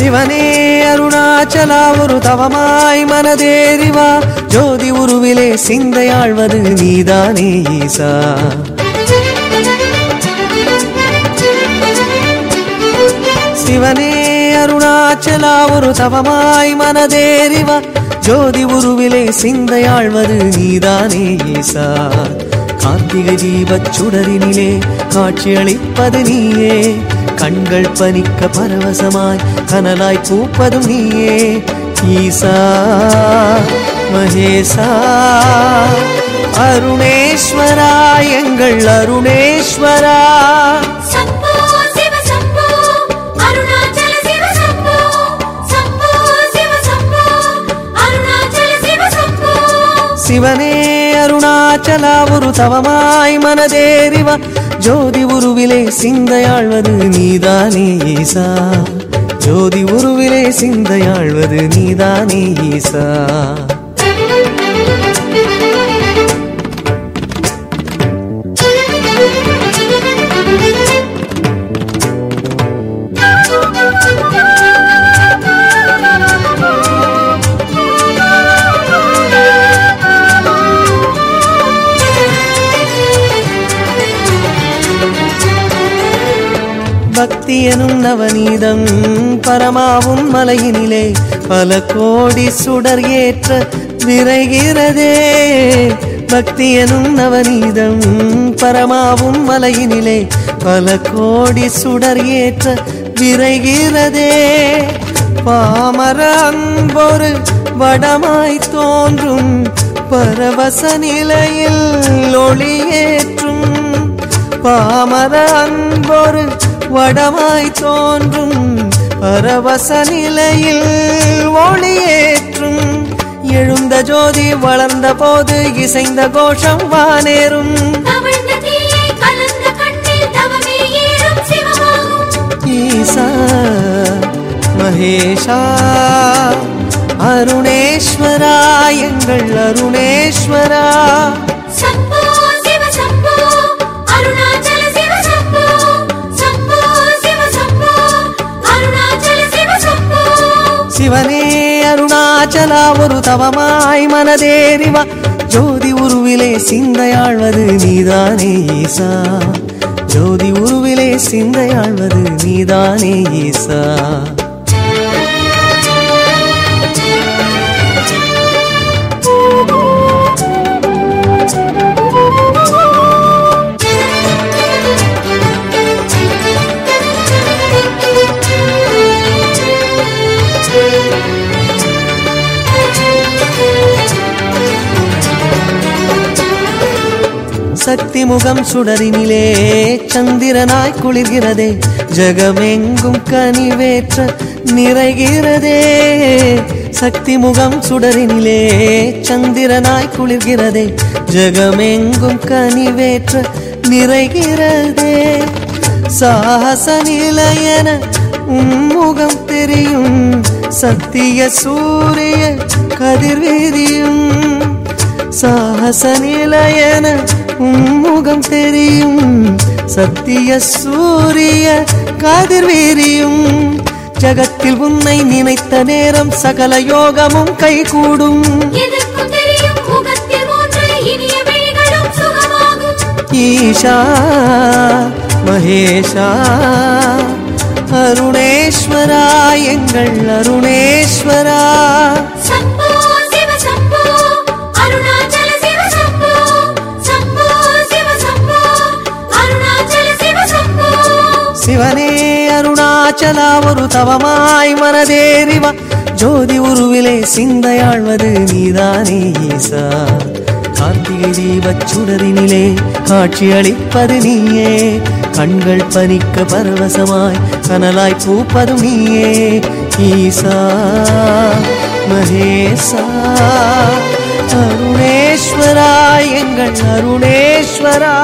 சிவனே அருணாச்சலா ஒரு தவமாய் மனதேறிவா. ஜோதி உருவிலே சிந்தையாழ்வது நீதானே ஈசா. சிவனே அருணாச்சலா ஒரு தவமாய் மனதேறிவா. ஜோதி உருவிலே சிந்தையாழ்வது நீதானே ஈசா. கார்த்திகை தீபச் சுடரினிலே காட்சியளிப்பது நீயே. கண்கள் பனிக்க பரவசமாய் கனலாய் பூப்பதும் நீயே. ஈசா மகேசா அருணேஸ்வரா எங்கள் அருணேஸ்வரா. சிவனே அருணாச்சலா ஒரு தவமாய் மனதேறிவா. ஜோதி உருவிலே சிந்தையாழ்வது நீதானே ஈசா. ஜோதி உருவிலே சிந்தையாழ்வது நீதானே ஈசா. எனும் நவநீதம் பரமாவும் மலையினிலே பல கோடி சுடர் ஏற்ற விரைகிறதே. பக்தி எனும் நவநீதம் பரமாவும் மலையினிலே பல கோடி சுடர் ஏற்ற விரைகிறதே. பாமர அன்பொரு வடமாய் தோன்றும் பரவச நிலையில் ஒளியேற்றும் பாமர அன்பொரு வடமாய் தோன்றும் பரவச நிலையில் ஒளியேற்றும். எழுந்த ஜோதி வளர்ந்த போது இசைந்த கோஷம் வானேறும். ஈசா மகேஷா அருணேஸ்வரா எங்கள் அருணேஸ்வரா. சிவனே அருணாச்சலா ஒரு தவமாய் மனதேறிவா ஜோதி உருவிலே சிந்தையாழ்வது நீதானே ஈசா. ஜோதி உருவிலே சிந்தையாழ்வது நீதானே ஈசா. சக்தி முகம் சுடரினிலே சந்திரனாய் குளிர்கிறதே ஜகமெங்கும் கனிவேற்ற நிறைகிறதே. சக்தி முகம் சுடரினிலே சந்திரனாய் குளிர்கிறதே ஜகமெங்கும் கனிவேற்ற நிறைகிறதே. சாகச நிலையன உம்முகம் தெரியும் சத்திய சூரிய கதிர்வீதியும் சாகச நிலையன உம்முகம் தெரியும். சத்திய சூரிய கதிர்வீரியும் ஜகத்தில் உன்னை நினைத்த நேரம் சகல யோகமும் கைகூடும். ஈஷா மகேஷா அருணேஸ்வரா எங்கள் அருணேஸ்வரா. அருணாச்சலா ஒரு தவமாய் மனதேறிவா. ஜோதி உருவிலே சிந்தையாழ்வது நீதானே ஈசா. கார்த்திகை தீபச் சுடரினிலே காட்சி அளிப்பது நீயே. கண்கள் பனிக்க பரவசமாய் கனலாய் பூப்பது நீயே. ஈசா மகேசா அருணேஸ்வரா எங்கள் அருணேஸ்வரா.